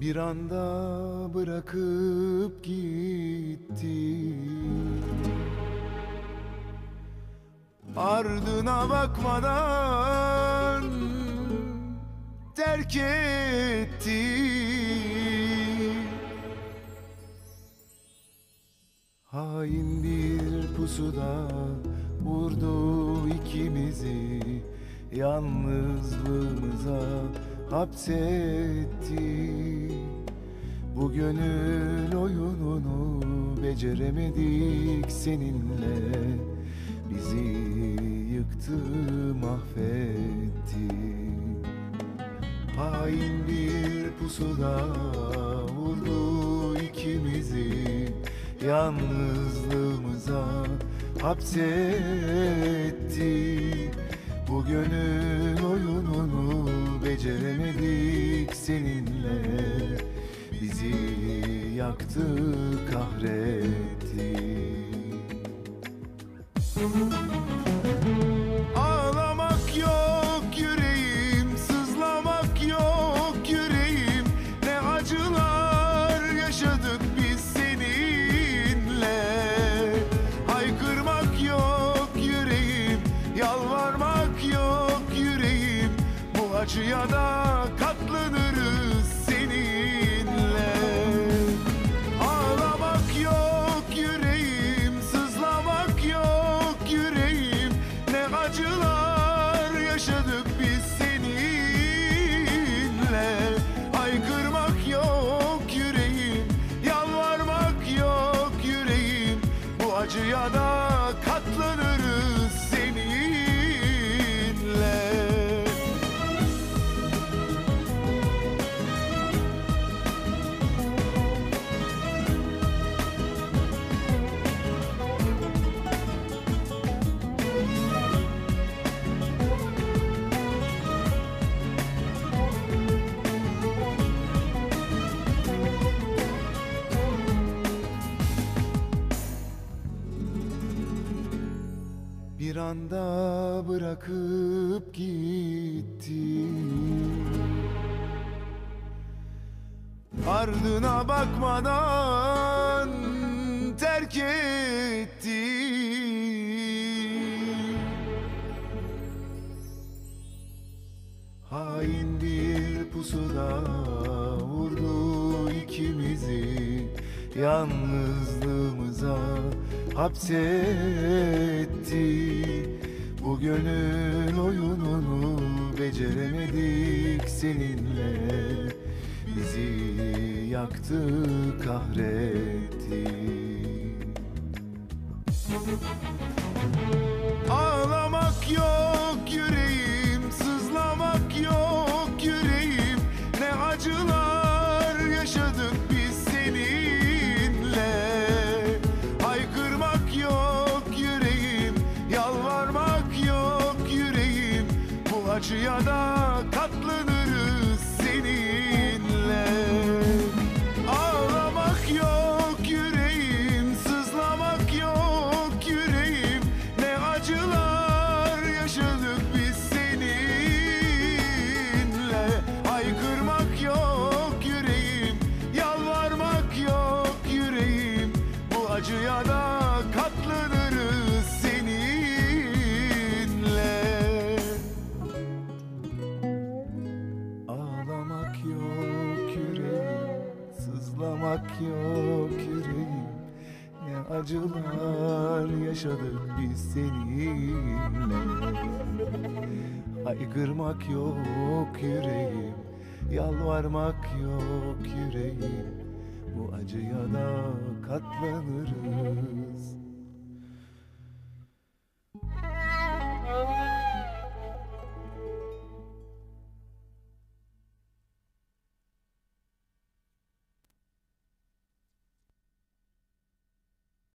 Bir anda bırakıp gitti. Ardına bakmadan terk etti. Hain bir pusuda vurdu ikimizi. Yalnızlığımıza hapsetti. Bu gönül oyununu beceremedik seninle. Bizi yıktı mahvetti. Hain bir pusuda vurdu ikimizi. Yalnızlığımıza hapsetti. Bu gönül oyununu beceremedik seninle. Bizi yaktı kahretti. Ağlamak acıya da Bir anda bırakıp gitti. Ardına bakmadan terk etti. Hain bir pusuda vurdu ikimizi. Yalnızlığımıza hapsetti. Bu gönül oyununu beceremedik seninle. Bizi yaktı kahretti acıya da katlanırız sızlamak yok yüreğim Ne acılar yaşadık biz seninle. Haykırmak yok yüreğim, yalvarmak yok yüreğim. Bu acıya da katlanırız